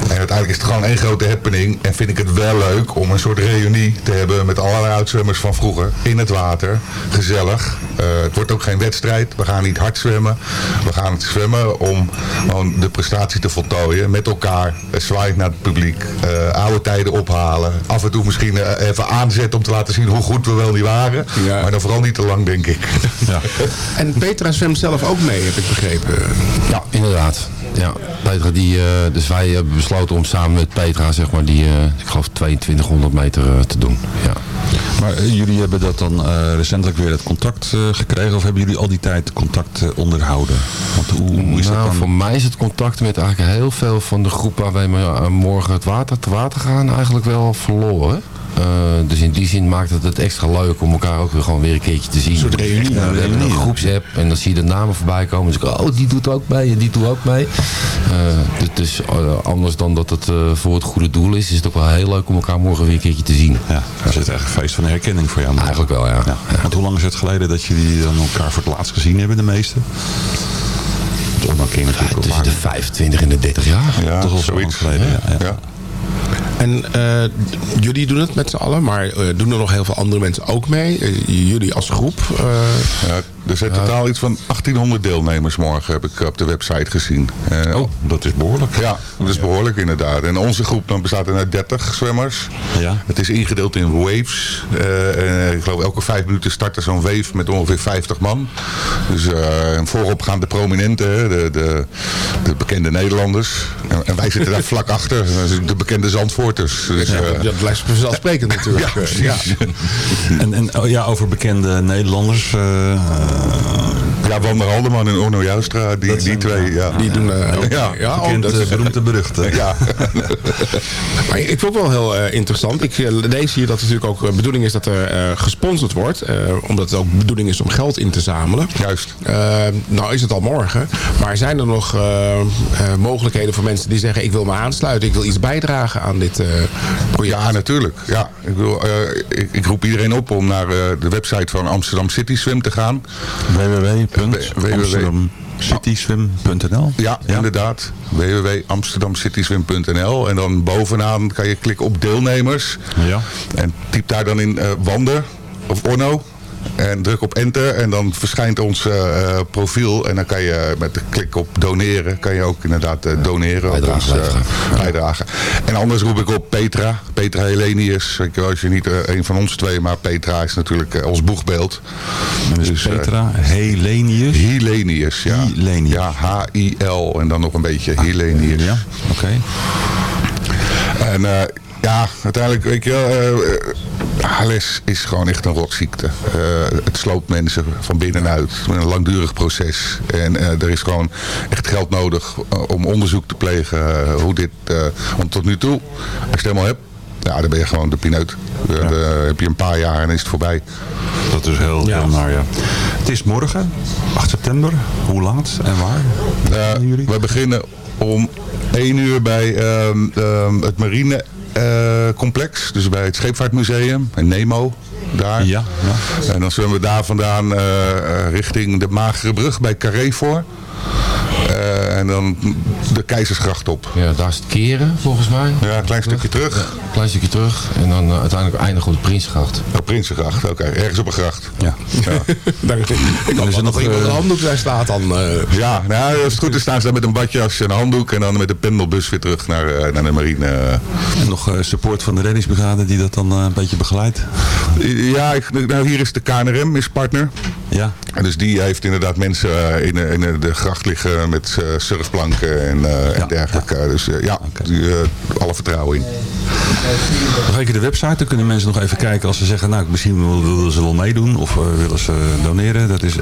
En uiteindelijk is het gewoon één grote happening. En vind ik het wel leuk om een soort reunie te hebben met allerlei uitzwemmers van vroeger. In het water. Gezellig. Het wordt ook geen wedstrijd. We gaan niet hard zwemmen. We gaan het zwemmen om gewoon de prestatie te voltooien. Met elkaar. Uh, zwaaiend naar het publiek. oude tijden ophalen. Af en toe misschien eh, even aanzetten om te laten zien hoe goed we wel niet waren. Maar dan vooral niet te lang, denk ik. <laughs> Ja. En Petra zwemt zelf ook mee, heb ik begrepen. Ja, inderdaad. Ja, Petra die, eh, dus wij hebben besloten om samen met Petra zeg maar die, eh, ik geloof 2200 meter te doen. Ja. Maar eh, jullie hebben dat dan eh, recentelijk weer het contact eh, gekregen of hebben jullie al die tijd contact onderhouden? Want hoe, hoe is nou, dat dan? voor mij is het contact met eigenlijk heel veel van de groep waar wij morgen het water te water gaan eigenlijk wel verloren. Eh, dus in die zin maakt het het extra leuk om elkaar ook weer gewoon weer een keertje te zien. Een soort reunie. Ja, we hebben een groepsapp en dan zie je de namen voorbij komen. Dus ik, oh, die doet ook mee en die doet ook mee. Dus anders dan dat het voor het goede doel is, is het ook wel heel leuk om elkaar morgen weer een keertje te zien. Ja, dat is echt een feest van herkenning voor jou. Eigenlijk wel, ja. Ja. Want hoe lang is het geleden dat jullie dan elkaar voor het laatst gezien hebben, de meeste? Toch wel een keer natuurlijk al Tussen de 25 en de 30 jaar. Ja, Toch al zo lang zoiets. geleden, ja. ja. En eh, jullie doen het met z'n allen, maar eh, doen er nog heel veel andere mensen ook mee? Eh, jullie als groep? Ja, er zijn totaal iets van 1800 deelnemers morgen, heb ik op de website gezien. Oh, dat is behoorlijk. Ja, dat is behoorlijk inderdaad. En onze groep dan bestaat er uit 30 zwemmers. Ja. Het is ingedeeld in waves. En ik geloof elke vijf minuten start er zo'n wave met ongeveer 50 man. Dus en voorop gaan de prominenten, de, de, de bekende Nederlanders. En, en wij zitten daar <laughs> vlak achter, de bekende Dus, ja, eh, dat blijft vanzelfsprekend <laughs> natuurlijk. ja, Eh, precies. En, en oh, ja, over bekende Nederlanders. eh, Ja, Wander Haldeman en Orno Joustra, die, die twee. Ja. Die doen ook- Ja, ja, oh, bekend, dat eh, is beroemd en berucht. Ja. <laughs> Maar ik vond het wel heel interessant. Ik lees hier dat het natuurlijk ook de bedoeling is dat er eh, gesponsord wordt. eh, omdat het ook de bedoeling is om geld in te zamelen. Juist. Nou is het al morgen. Maar zijn er nog eh, eh, mogelijkheden voor mensen die zeggen... ik wil me aansluiten, ik wil iets bijdragen aan dit eh, project? Ja, natuurlijk. Ja, ik, wil, eh, ik, ik roep iedereen op om naar eh, de website van Amsterdam City Swim te gaan. www.amsterdamcityswim.nl Ja, inderdaad. www.amsterdamcityswim.nl En dan bovenaan kan je klikken op deelnemers. Ja. En typ daar dan in eh Wander of Orno. En druk op enter en dan verschijnt ons eh, eh, profiel. En dan kan je met de klik op doneren, kan je ook inderdaad eh, doneren. Bijdrage op ons, eh, leveren. bijdragen. En anders roep ik op Petra. Petra Helenius. Ik weet je niet een van ons twee, maar Petra is natuurlijk ons boegbeeld. Dus eh, Petra Helenius. Helenius, ja. Helenius. Ja, H-I-L en dan nog een beetje Helenius. Ja, oké. En ja, uiteindelijk, weet je wel, ALS is gewoon echt een rotziekte. Eh, het sloopt mensen van binnenuit een langdurig proces. En eh, er is gewoon echt geld nodig om onderzoek te plegen hoe dit, eh, want tot nu toe, als je het helemaal hebt, ja, dan ben je gewoon de pineut. Dan heb je een paar jaar en dan is het voorbij. Dat is heel, heel naar, ja. Het is morgen, 8 september. Hoe laat en waar? Uh, we beginnen om 1 uur bij ehm, ehm, het marine complex. Dus bij het Scheepvaartmuseum in Nemo. Daar. Ja, En dan zwemmen we daar vandaan eh, eh, richting de Magere Brug bij Carré voor. Eh, en dan de Keizersgracht op. Ja, daar is het keren volgens mij. Ja, een klein stukje terug. Een klein stukje terug. En dan eh, uiteindelijk eindigen we op de Prinsengracht. Oh, Prinsengracht, oké. Ergens op een gracht. Ja. <laughs> Daar, ik hoop dat nog iemand een handdoek daar staat dan. eh. Ja, nou, als het goed is staan ze daar met een badjas en een handdoek. En dan met de pendelbus weer terug naar, eh, naar de marine. En nog eh, support van de reddingsbrigade die dat dan eh, een beetje begeleidt? Ja, ik, nou, hier is de KNRM, is partner. Ja. En dus die heeft inderdaad mensen eh, in, in de gracht liggen met eh, surfplanken en, eh, en dergelijke. Dus eh, ja, alle vertrouwen in. Nog even de website, dan kunnen mensen nog even kijken als ze zeggen, nou misschien wil- willen ze wel meedoen of willen ze doneren. Dat is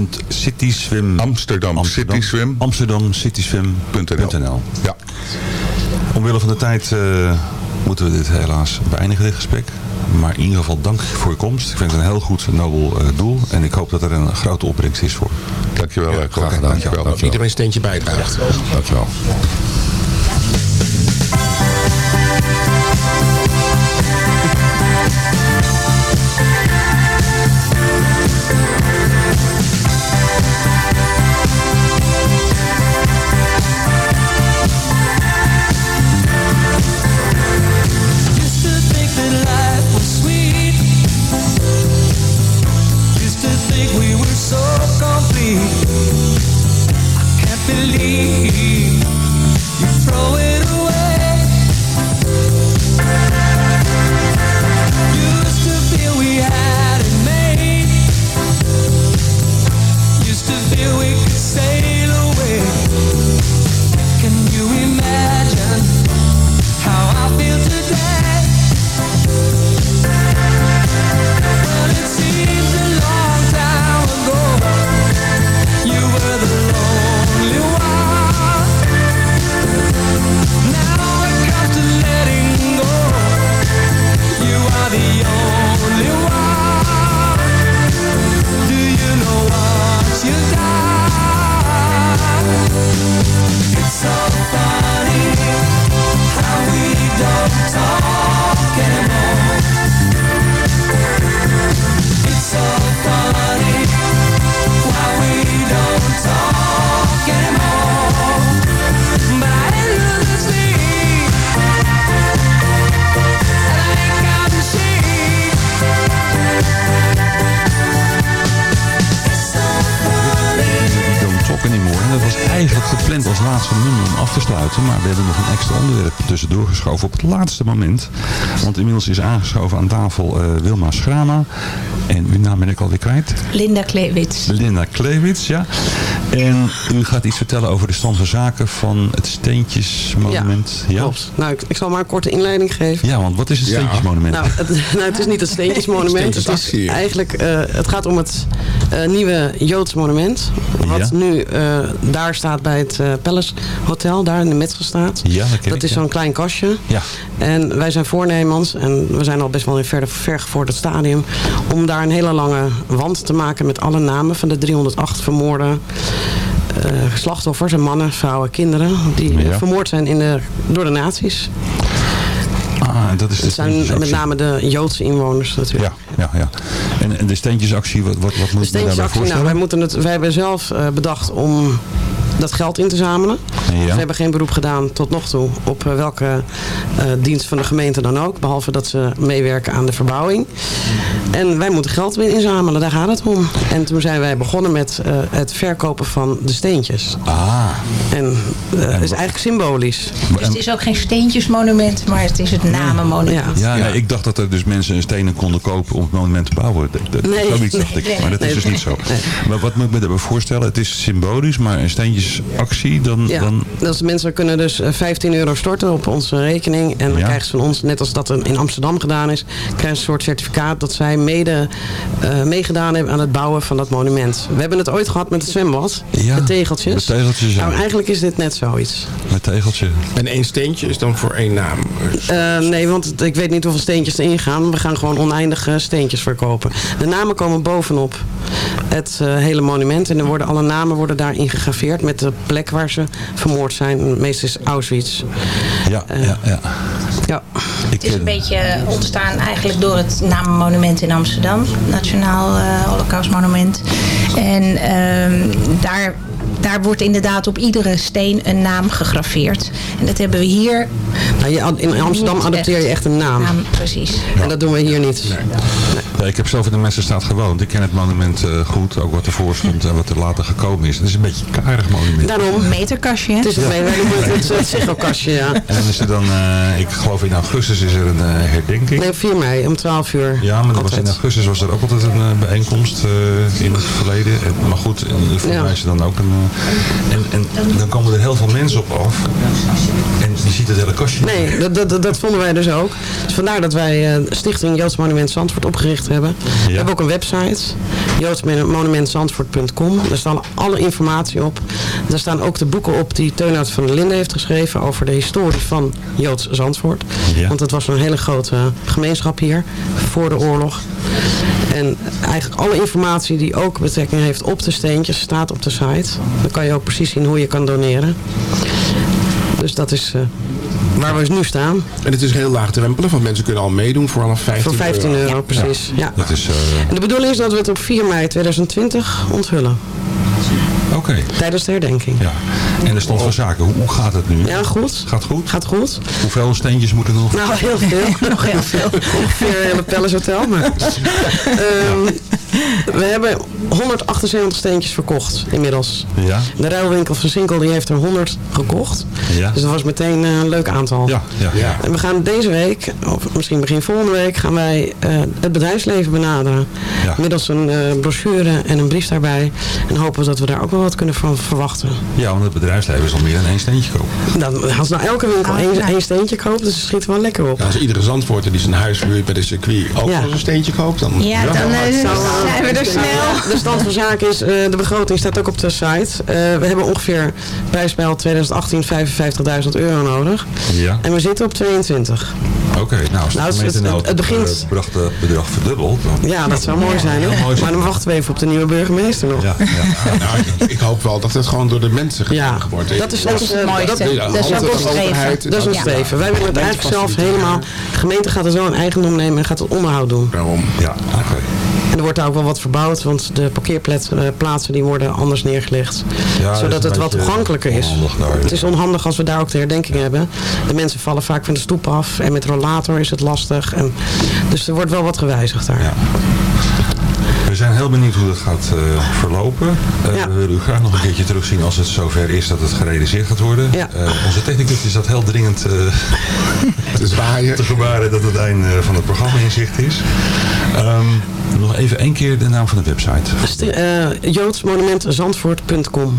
www.cityswim Amsterdam, Cityswim. Amsterdamcityswim.nl Ja. Omwille van de tijd moeten we dit helaas beëindigen, dit gesprek. Maar in ieder geval dank voor je komst. Ik vind het een heel goed, nobel doel. En ik hoop dat er een grote opbrengst is voor. Dankjewel. Cor. Graag gedaan. Dankjewel. Iedereen een steentje bijdraagt. Dankjewel. Laatste nummer om af te sluiten. Maar we hebben nog een extra onderwerp tussendoor geschoven op het laatste moment. Want inmiddels is aangeschoven aan tafel eh, Wilma Schrama. En uw naam ben ik alweer kwijt. Linda Kleewits. Linda Kleewits, ja. En u gaat iets vertellen over de stand van zaken van het Steentjesmonument. Ja, Klopt. Nou, ik, ik zal maar een korte inleiding geven. Ja, want wat is het Ja. Steentjesmonument? Nou het, <laughs> nou, het is niet het <laughs> Steentjesmonument. Het is eigenlijk, eh, het gaat om het eh, nieuwe Joods monument. Wat Ja. nu eh, daar staat bij het eh, Palace Hotel, daar in de Metzgerstraat. Ja, dat Dat ik, is ja. zo'n klein kastje. Ja. En wij zijn voornemens, en we zijn al best wel in ver, vergevorderd stadium, om daar een hele lange wand te maken met alle namen van de 308 vermoorde eh, slachtoffers en mannen, vrouwen, kinderen die Ja. vermoord zijn in de, door de nazi's. Ah, dat is de Het zijn met name de Joodse inwoners natuurlijk. Ja, ja, ja. En, en de steentjesactie, wat, wat, wat moet je daarbij Steentjesactie, nou, voorstellen? wij, moeten het, wij hebben zelf eh, bedacht om dat geld in te zamelen. Ja. We hebben geen beroep gedaan tot nog toe op eh, welke eh, dienst van de gemeente dan ook. Behalve dat ze meewerken aan de verbouwing. En wij moeten geld weer inzamelen, daar gaat het om. En toen zijn wij begonnen met eh, het verkopen van de steentjes. Ah. En eh, het is eigenlijk symbolisch. Dus het is ook geen steentjesmonument, maar het is het namenmonument. Ja, nee, ik dacht dat er dus mensen stenen konden kopen om het monument te bouwen. Dat, dat, Nee. zoiets dacht ik. Maar dat is dus niet zo. Maar wat moet ik me daarbij voorstellen? Het is symbolisch, maar een steentjesactie, dan... Ja, dan dus mensen kunnen dus eh, 15 euro storten op onze rekening. En dan Ja. krijgen ze van ons, net als dat in Amsterdam gedaan is... krijgen ze een soort certificaat dat zij mede eh, meegedaan hebben aan het bouwen van dat monument. We hebben het ooit gehad met het zwembad, Ja, de tegeltjes. met tegeltjes, ja. Nou, eigenlijk is dit net zoiets. met tegeltje. En één steentje is dan voor één naam. Eh, nee, want ik weet niet hoeveel steentjes erin gaan. We gaan gewoon oneindige steentjes verkopen. De namen komen bovenop het eh, hele monument. En er worden, alle namen worden daar ingegraveerd met de plek waar ze vermoord zijn. Meestal is Auschwitz. Ja, ja, ja. Ja. Het is een beetje ontstaan eigenlijk door het namenmonument in Amsterdam. Nationaal eh Holocaustmonument. En ehm, daar, daar wordt inderdaad op iedere steen een naam gegraveerd. En dat hebben we hier... Nou, je in Amsterdam adopteer je echt een naam. Naam, precies. En dat doen we hier niet. Ja, ik heb zelf in de Messenstraat gewoond. Ik ken het monument eh, goed, ook wat ervoor stond en wat er later gekomen is. Het is een beetje een karig monument. Daarom. Een meterkastje, hè? Het is het Ziggo-kastje, <laughs> ja. En dan is er dan, eh, ik geloof in augustus is er een eh, herdenking. Nee, op 4 mei om 12 uur. Ja, maar dat was in augustus was er ook altijd een bijeenkomst eh, in het verleden. En, maar goed, voor Ja. mij is er dan ook een... en, en dan komen er heel veel mensen op af. En je ziet het hele kastje. Nee, dat, dat, dat, vonden wij dus ook. Dus vandaar dat wij eh, Stichting Joods Monument Zandvoort opgericht hebben. We hebben ook een website, joodsmonumentzandvoort.com. Daar staan alle informatie op. Daar staan ook de boeken op die Teunhout van der Linden heeft geschreven over de historie van Joods Zandvoort. Ja. Want het was een hele grote gemeenschap hier voor de oorlog. En eigenlijk alle informatie die ook betrekking heeft op de steentjes staat op de site. Dan kan je ook precies zien hoe je kan doneren. Dus dat is eh, waar we nu staan. En het is heel laagdrempelig, want mensen kunnen al meedoen voor vanaf 15 Voor 15 euro, precies. Ja. Dat is... eh, En de bedoeling is dat we het op 4 mei 2020 onthullen. Oké. Tijdens de herdenking. Ja. En de stand van zaken, hoe, hoe gaat het nu? Ja, goed. Gaat goed? Gaat goed. Hoeveel steentjes moeten er nog? Nou, heel veel. <laughs> Nog heel veel. Ongeveer een hele Palace Hotel. Maar, Ehm, we hebben 178 steentjes verkocht inmiddels. Ja. De ruilwinkel van Sinkel die heeft er 100 gekocht. Ja. Dus dat was meteen eh, een leuk aantal. Ja, ja. ja. En we gaan deze week, of misschien begin volgende week, gaan wij eh, het bedrijfsleven benaderen. Ja. Middels een eh, brochure en een brief daarbij. En hopen we dat we daar ook wel wat kunnen van verwachten. Ja, want het bedrijfsleven zal meer dan één steentje kopen. Dan, als nou elke winkel één, één steentje koopt, dus schiet wel lekker op. Ja, als iedere Zandvoorter die zijn huis huurt bij de circuit ook Ja. een steentje koopt, dan... Ja, dan eh, zijn we er snel. De stand van zaken is, eh, de begroting staat ook op de site. Eh, we hebben ongeveer prijspeil 2018 55.000 euro nodig. Ja. En we zitten op 22. Oké, nou als de Nou, het- het- nou het het begint- bedrag, verdubbelt, dan... Ja, dat zou mooi zijn. Hè? zijn. Maar dan wachten we even op de nieuwe burgemeester nog. Ja, ja. Nou, ik, hoop wel dat het gewoon door de mensen gedaan Ja, wordt. dat is Dat ons eh, mooiste. dat- Dat is ons streven. Dat is ons Ja. streven. Wij willen het eigenlijk zelf helemaal... De gemeente gaat er zo een eigendom nemen en gaat het onderhoud doen. Daarom. Ja, oké. En er wordt daar ook wel wat verbouwd, want de parkeerplaatsen die worden anders neergelegd. Ja, dat zodat het wat toegankelijker is. Het is onhandig als we daar ook de herdenking hebben. De mensen vallen vaak van de stoep af en met rollator is het lastig. En, dus er wordt wel wat gewijzigd daar. Zijn heel benieuwd hoe dat gaat eh, verlopen. Eh, We willen u graag nog een keertje terugzien als het zover is dat het gerealiseerd gaat worden. Eh, onze technicus is dat heel dringend eh, <laughs> te, zwaaien. te gebaren dat het einde van het programma in zicht is. Ehm, nog even één keer de naam van de website. Eh, joodsmonumentzandvoort.com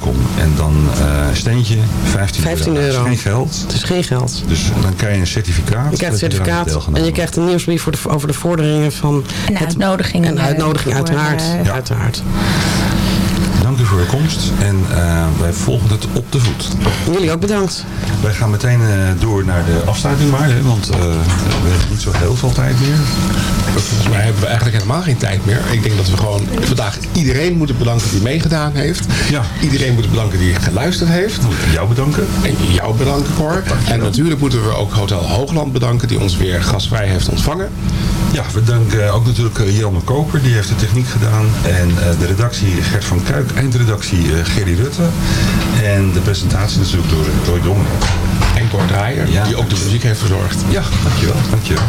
.com. En dan eh steentje 15, 15 Dat is euro. geen geld. Het is geen geld. Dus dan krijg je een certificaat. Je krijgt een certificaat en je krijgt een nieuwsbrief voor de, over de vorderingen van... Een uitnodiging. Een eh, uitnodiging, uiteraard. eh, uiteraard. Dank u voor uw komst en eh, wij volgen het op de voet. Jullie ook bedankt. Wij gaan meteen eh, door naar de afsluiting maar, hè, want eh, we hebben niet zo heel veel tijd meer. Volgens mij hebben we eigenlijk helemaal geen tijd meer. Ik denk dat we gewoon vandaag iedereen moeten bedanken die meegedaan heeft. Ja. Iedereen moeten bedanken die geluisterd heeft. Jou bedanken. En jou bedanken, Cor. En natuurlijk moeten we ook Hotel Hoogland bedanken die ons weer gastvrij heeft ontvangen. Ja, we danken ook natuurlijk eh, Jelme Koper, die heeft de techniek gedaan. En eh, de redactie Gert van Kuik, eindredactie eh, Gerry Rutte. En de presentatie natuurlijk door eh, Roy Dongen. En Cor Draaier, die ook de muziek heeft verzorgd. Ja, dankjewel. dankjewel.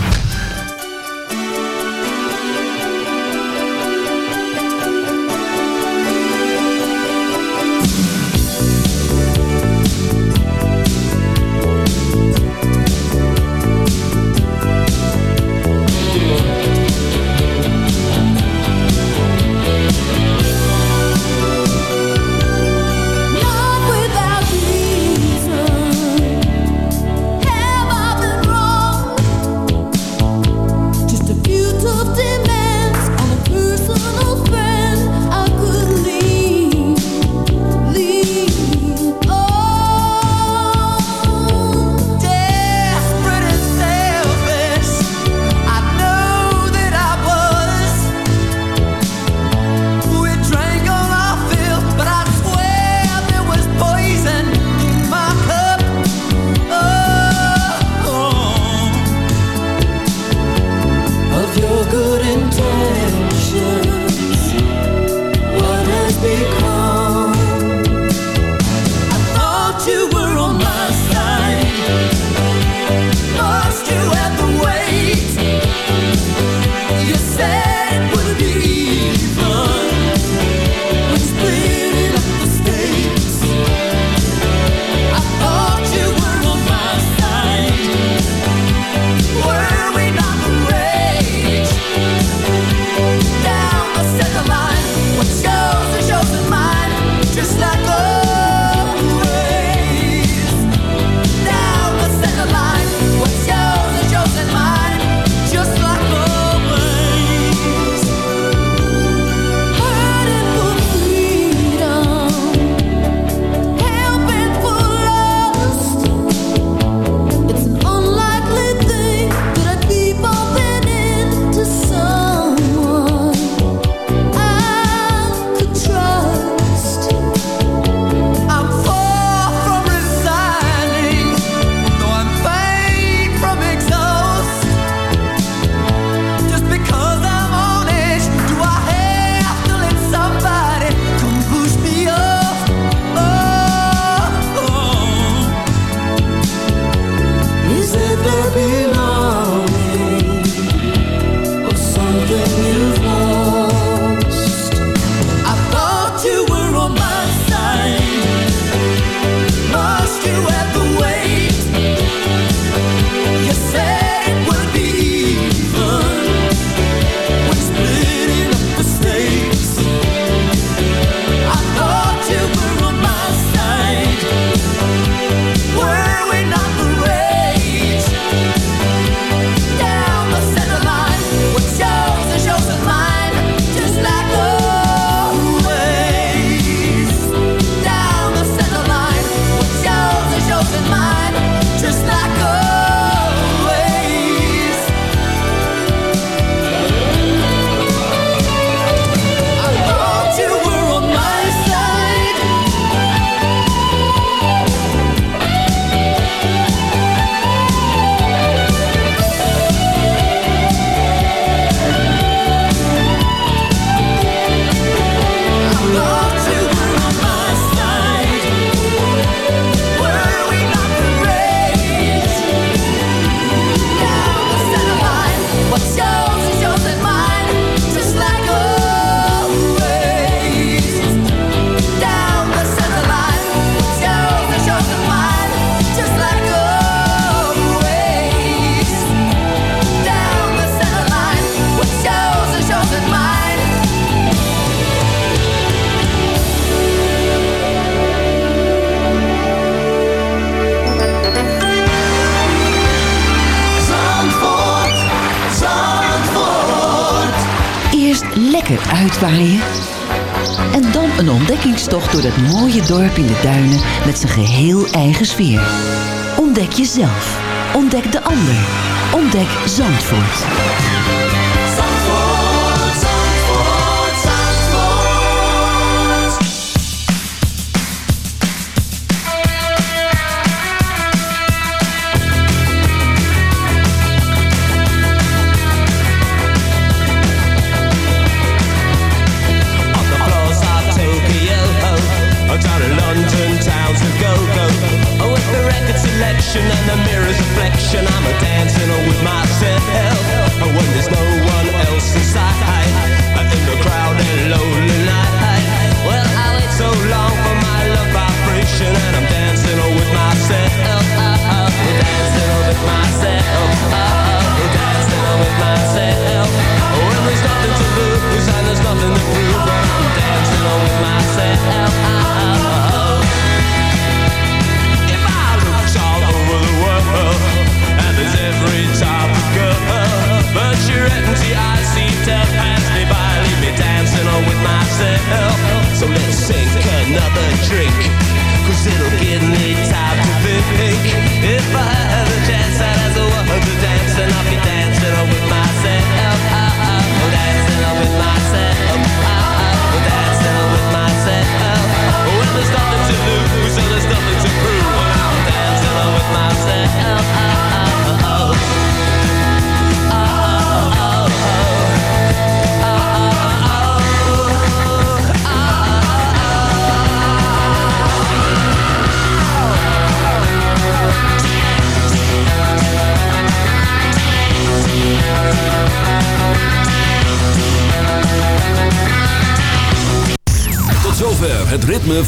zijn geheel eigen sfeer. Ontdek jezelf. Ontdek de ander. Ontdek Zandvoort.